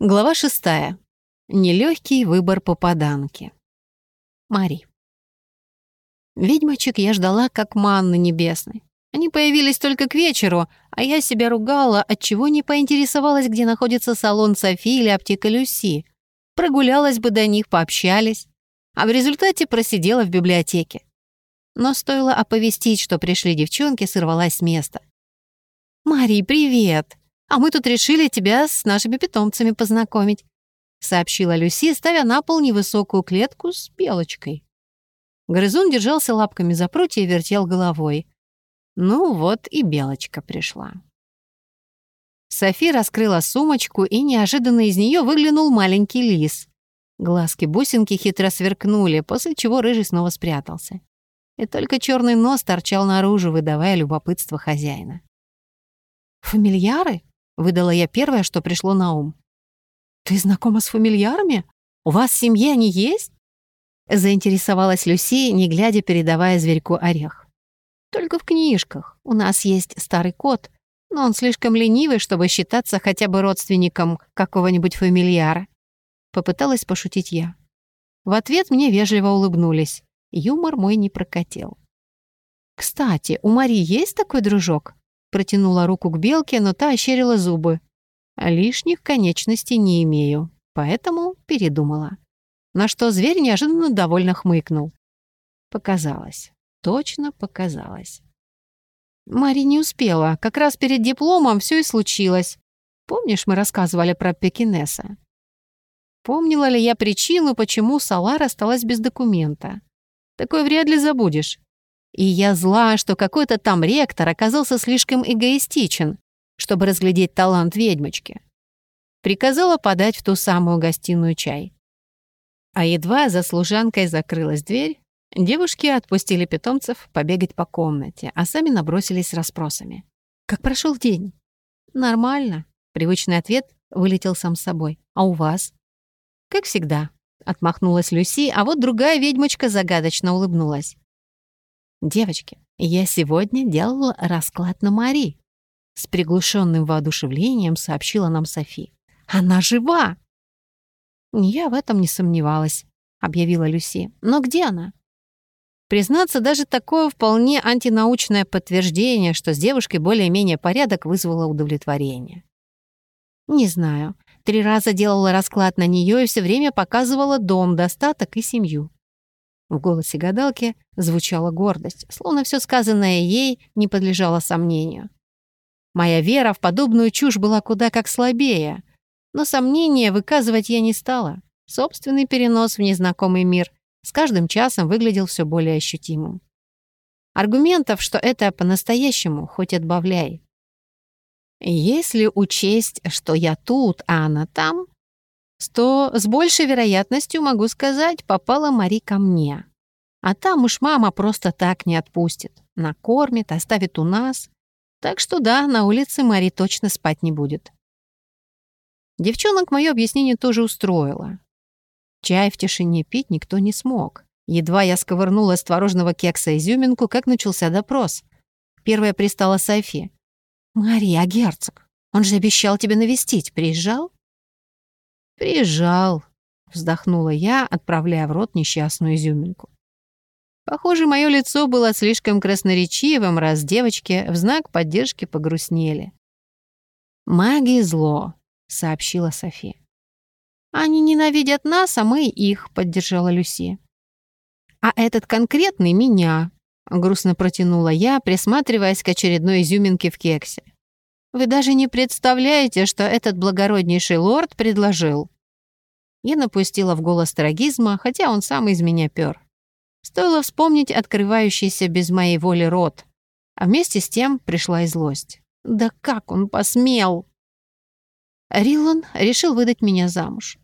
Глава шестая. Нелегкий выбор попаданки. Мари. Ведьмочек я ждала, как манны небесной. Они появились только к вечеру, а я себя ругала, отчего не поинтересовалась, где находится салон Софи или аптека Люси. Прогулялась бы до них, пообщались. А в результате просидела в библиотеке. Но стоило оповестить, что пришли девчонки, сорвалась с места. «Мари, привет!» А мы тут решили тебя с нашими питомцами познакомить», — сообщила Люси, ставя на пол невысокую клетку с белочкой. Грызун держался лапками за прутья и вертел головой. Ну вот и белочка пришла. Софи раскрыла сумочку, и неожиданно из нее выглянул маленький лис. Глазки-бусинки хитро сверкнули, после чего рыжий снова спрятался. И только черный нос торчал наружу, выдавая любопытство хозяина. «Фамильяры?» Выдала я первое, что пришло на ум. «Ты знакома с фамильярами? У вас в семье они есть?» Заинтересовалась Люси, не глядя, передавая зверьку орех. «Только в книжках. У нас есть старый кот, но он слишком ленивый, чтобы считаться хотя бы родственником какого-нибудь фамильяра». Попыталась пошутить я. В ответ мне вежливо улыбнулись. Юмор мой не прокатил. «Кстати, у Мари есть такой дружок?» Протянула руку к белке, но та ощерила зубы. Лишних конечностей не имею, поэтому передумала. На что зверь неожиданно довольно хмыкнул. Показалось. Точно показалось. Мари не успела. Как раз перед дипломом все и случилось. Помнишь, мы рассказывали про Пекинеса? Помнила ли я причину, почему Салар осталась без документа? Такое вряд ли забудешь. И я зла, что какой-то там ректор оказался слишком эгоистичен, чтобы разглядеть талант ведьмочки. Приказала подать в ту самую гостиную чай. А едва за служанкой закрылась дверь, девушки отпустили питомцев побегать по комнате, а сами набросились с расспросами. «Как прошел день?» «Нормально», — привычный ответ вылетел сам собой. «А у вас?» «Как всегда», — отмахнулась Люси, а вот другая ведьмочка загадочно улыбнулась. «Девочки, я сегодня делала расклад на Мари», — с приглушенным воодушевлением сообщила нам Софи. «Она жива!» «Я в этом не сомневалась», — объявила Люси. «Но где она?» Признаться, даже такое вполне антинаучное подтверждение, что с девушкой более-менее порядок, вызвало удовлетворение. «Не знаю. Три раза делала расклад на нее и все время показывала дом, достаток и семью. В голосе гадалки звучала гордость, словно все сказанное ей не подлежало сомнению. Моя вера в подобную чушь была куда как слабее, но сомнения выказывать я не стала. Собственный перенос в незнакомый мир с каждым часом выглядел все более ощутимым. Аргументов, что это по-настоящему, хоть отбавляй. Если учесть, что я тут, а она там, то с большей вероятностью, могу сказать, попала Мари ко мне. А там уж мама просто так не отпустит. Накормит, оставит у нас. Так что да, на улице Мари точно спать не будет. Девчонок мое объяснение тоже устроило. Чай в тишине пить никто не смог. Едва я сковырнула с творожного кекса изюминку, как начался допрос. Первая пристала Софи. «Мария, герцог, он же обещал тебе навестить. Приезжал?» «Приезжал», — вздохнула я, отправляя в рот несчастную изюминку. Похоже, мое лицо было слишком красноречивым, раз девочки в знак поддержки погрустнели. «Маги — зло», — сообщила Софи. «Они ненавидят нас, а мы их», — поддержала Люси. «А этот конкретный — меня», — грустно протянула я, присматриваясь к очередной изюминке в кексе. Вы даже не представляете, что этот благороднейший лорд предложил». Я напустила в голос трагизма, хотя он сам из меня пёр. Стоило вспомнить открывающийся без моей воли рот, а вместе с тем пришла и злость. «Да как он посмел!» Рилан решил выдать меня замуж.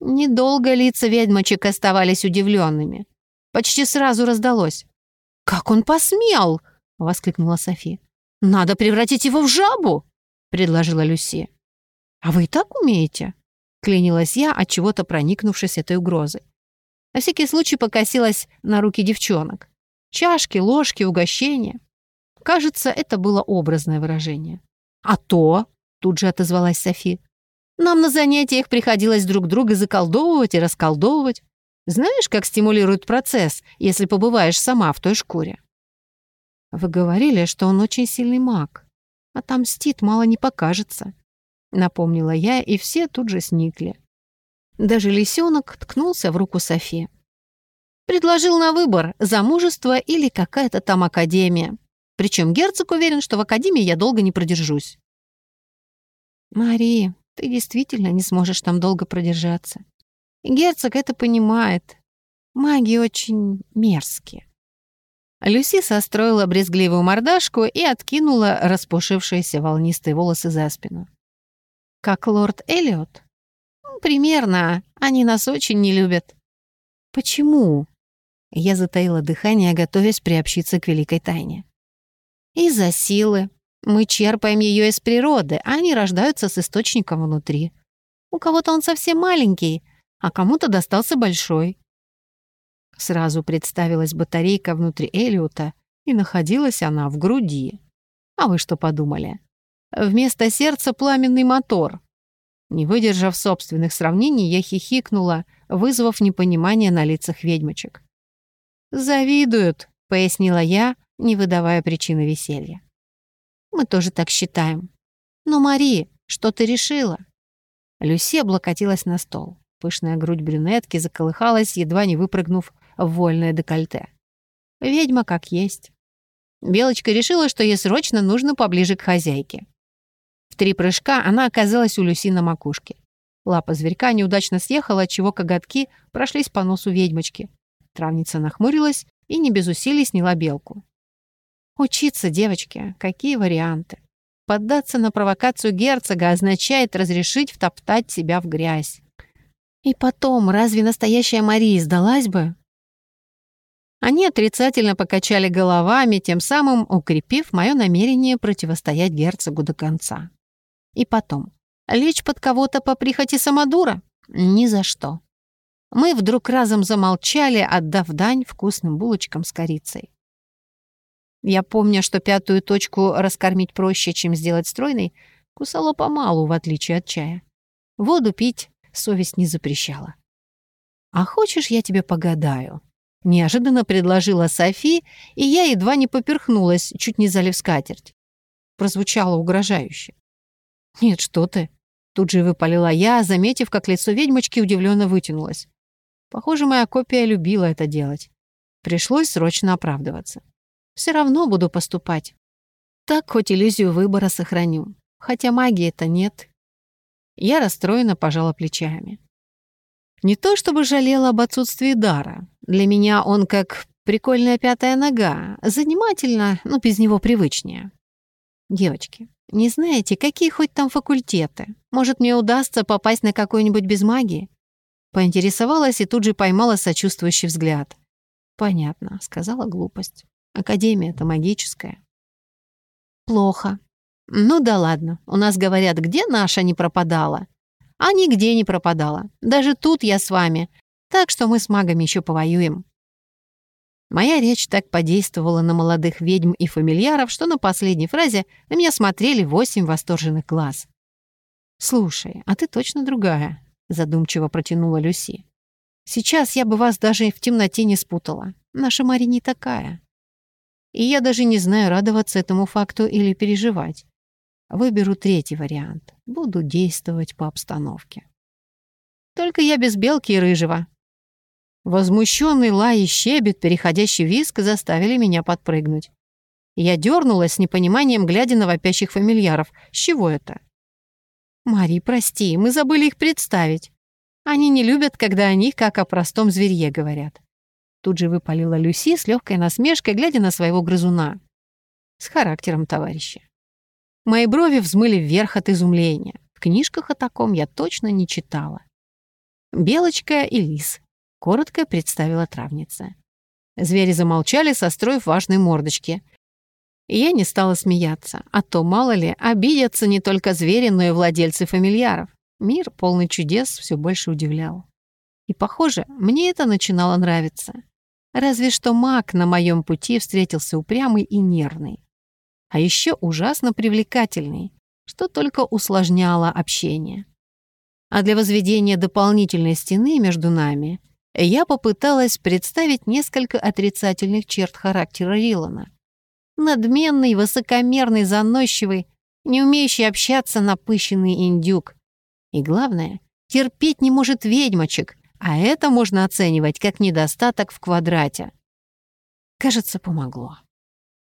Недолго лица ведьмочек оставались удивленными. Почти сразу раздалось. «Как он посмел!» — воскликнула Софи. «Надо превратить его в жабу!» — предложила Люси. «А вы и так умеете?» — клянилась я, от чего то проникнувшись этой угрозой. На всякий случай покосилась на руки девчонок. Чашки, ложки, угощения. Кажется, это было образное выражение. «А то!» — тут же отозвалась Софи. Нам на занятиях приходилось друг друга заколдовывать и расколдовывать. Знаешь, как стимулирует процесс, если побываешь сама в той шкуре? Вы говорили, что он очень сильный маг. Отомстит, мало не покажется. Напомнила я, и все тут же сникли. Даже лисенок ткнулся в руку Софи. Предложил на выбор замужество или какая-то там академия. Причем герцог уверен, что в академии я долго не продержусь. Мари, ты действительно не сможешь там долго продержаться. Герцог это понимает. Маги очень мерзкие. Люси состроила брезгливую мордашку и откинула распушившиеся волнистые волосы за спину. «Как лорд Эллиот?» «Примерно. Они нас очень не любят». «Почему?» Я затаила дыхание, готовясь приобщиться к великой тайне. «Из-за силы. Мы черпаем ее из природы, а они рождаются с источником внутри. У кого-то он совсем маленький, а кому-то достался большой. Сразу представилась батарейка внутри Элиота, и находилась она в груди. А вы что подумали? Вместо сердца пламенный мотор. Не выдержав собственных сравнений, я хихикнула, вызвав непонимание на лицах ведьмочек. «Завидуют», — пояснила я, не выдавая причины веселья. Мы тоже так считаем. Но, Мари, что ты решила?» Люси облокотилась на стол. Пышная грудь брюнетки заколыхалась, едва не выпрыгнув в вольное декольте. Ведьма как есть. Белочка решила, что ей срочно нужно поближе к хозяйке. В три прыжка она оказалась у Люси на макушке. Лапа зверька неудачно съехала, отчего коготки прошлись по носу ведьмочки. Травница нахмурилась и не без усилий сняла белку. Учиться, девочки, какие варианты? Поддаться на провокацию герцога означает разрешить втоптать себя в грязь. И потом, разве настоящая Мария сдалась бы? Они отрицательно покачали головами, тем самым укрепив мое намерение противостоять герцогу до конца. И потом, лечь под кого-то по прихоти самодура? Ни за что. Мы вдруг разом замолчали, отдав дань вкусным булочкам с корицей. Я помню, что пятую точку раскормить проще, чем сделать стройной, кусала помалу, в отличие от чая. Воду пить совесть не запрещала. «А хочешь, я тебе погадаю?» Неожиданно предложила Софи, и я едва не поперхнулась, чуть не залив скатерть. Прозвучало угрожающе. «Нет, что ты!» Тут же выпалила я, заметив, как лицо ведьмочки удивленно вытянулось. Похоже, моя копия любила это делать. Пришлось срочно оправдываться. Все равно буду поступать. Так хоть иллюзию выбора сохраню. Хотя магии-то нет. Я расстроенно пожала плечами. Не то чтобы жалела об отсутствии дара. Для меня он как прикольная пятая нога. Занимательно, но без него привычнее. Девочки, не знаете, какие хоть там факультеты? Может, мне удастся попасть на какой-нибудь без магии? Поинтересовалась и тут же поймала сочувствующий взгляд. «Понятно», — сказала глупость. Академия-то магическая. Плохо. Ну да ладно. У нас говорят, где наша не пропадала? А нигде не пропадала. Даже тут я с вами. Так что мы с магами еще повоюем. Моя речь так подействовала на молодых ведьм и фамильяров, что на последней фразе на меня смотрели восемь восторженных глаз. «Слушай, а ты точно другая», — задумчиво протянула Люси. «Сейчас я бы вас даже в темноте не спутала. Наша Мари не такая и я даже не знаю, радоваться этому факту или переживать. Выберу третий вариант. Буду действовать по обстановке. Только я без белки и рыжего. Возмущенный лай и щебет, переходящий виск, заставили меня подпрыгнуть. Я дернулась с непониманием, глядя на вопящих фамильяров. С чего это? «Мари, прости, мы забыли их представить. Они не любят, когда о них, как о простом зверье, говорят. Тут же выпалила Люси с легкой насмешкой, глядя на своего грызуна. С характером товарища. Мои брови взмыли вверх от изумления. В книжках о таком я точно не читала. «Белочка и лис», — коротко представила травница. Звери замолчали, состроив важные мордочки. И я не стала смеяться, а то, мало ли, обидятся не только звери, но и владельцы фамильяров. Мир, полный чудес, все больше удивлял. И, похоже, мне это начинало нравиться. Разве что маг на моем пути встретился упрямый и нервный. А еще ужасно привлекательный, что только усложняло общение. А для возведения дополнительной стены между нами я попыталась представить несколько отрицательных черт характера Рилана. Надменный, высокомерный, заносчивый, не умеющий общаться напыщенный индюк. И главное, терпеть не может ведьмочек, а это можно оценивать как недостаток в квадрате. Кажется, помогло.